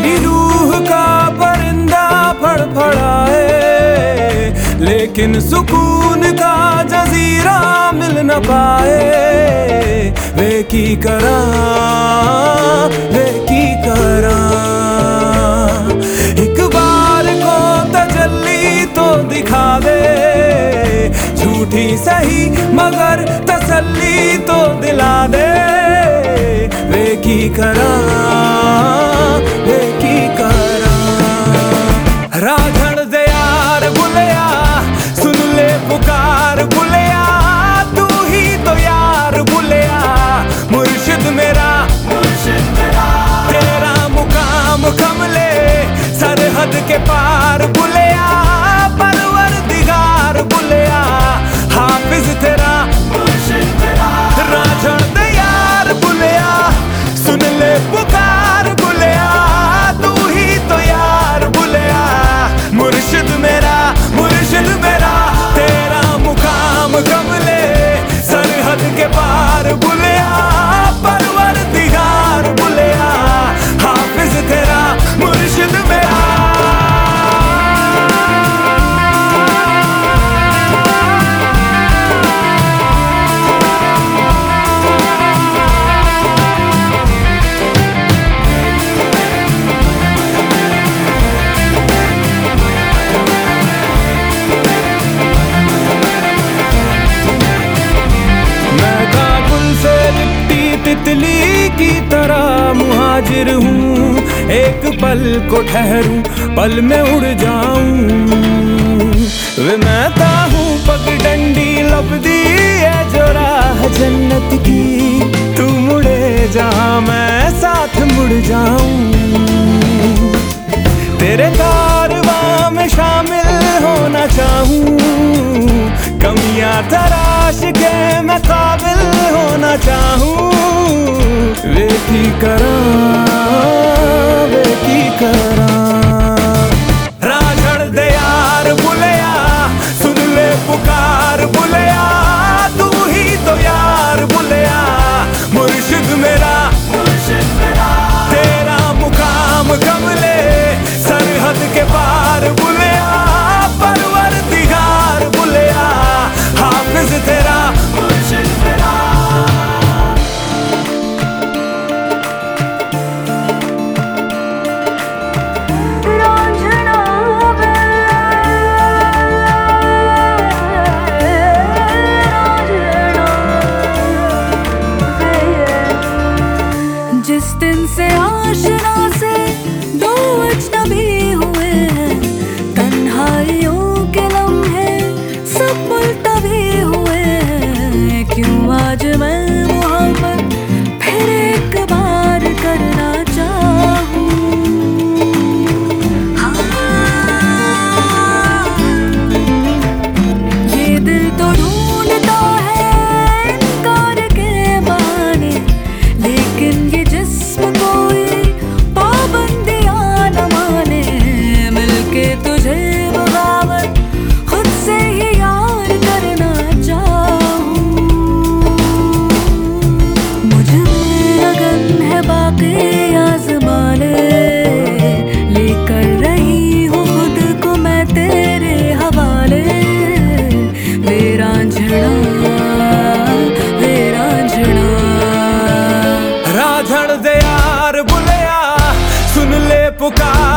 मेरी रूह का परिंदा फड़फड़ाए, लेकिन सुकून का जजीरा मिल न पाए। वे की करा, वे की करा। इकबाल को तजल्ली तो दिखा दे झूठी सही मगर तसल्ली तो दिला दे। की करा फिर हूँ एक पल को ठहरूं, पल में उड़ जाऊँ। वे मैं हूँ पगडंडी लबदी है जो राह जन्नत की। तू मुड़े जा, मैं साथ मुड़ जाऊँ। तेरे कारवां में शामिल होना चाहूँ। कमियाँ, तराश के मैं काबिल होना चाहूँ। वे की करा वे की करा। boca.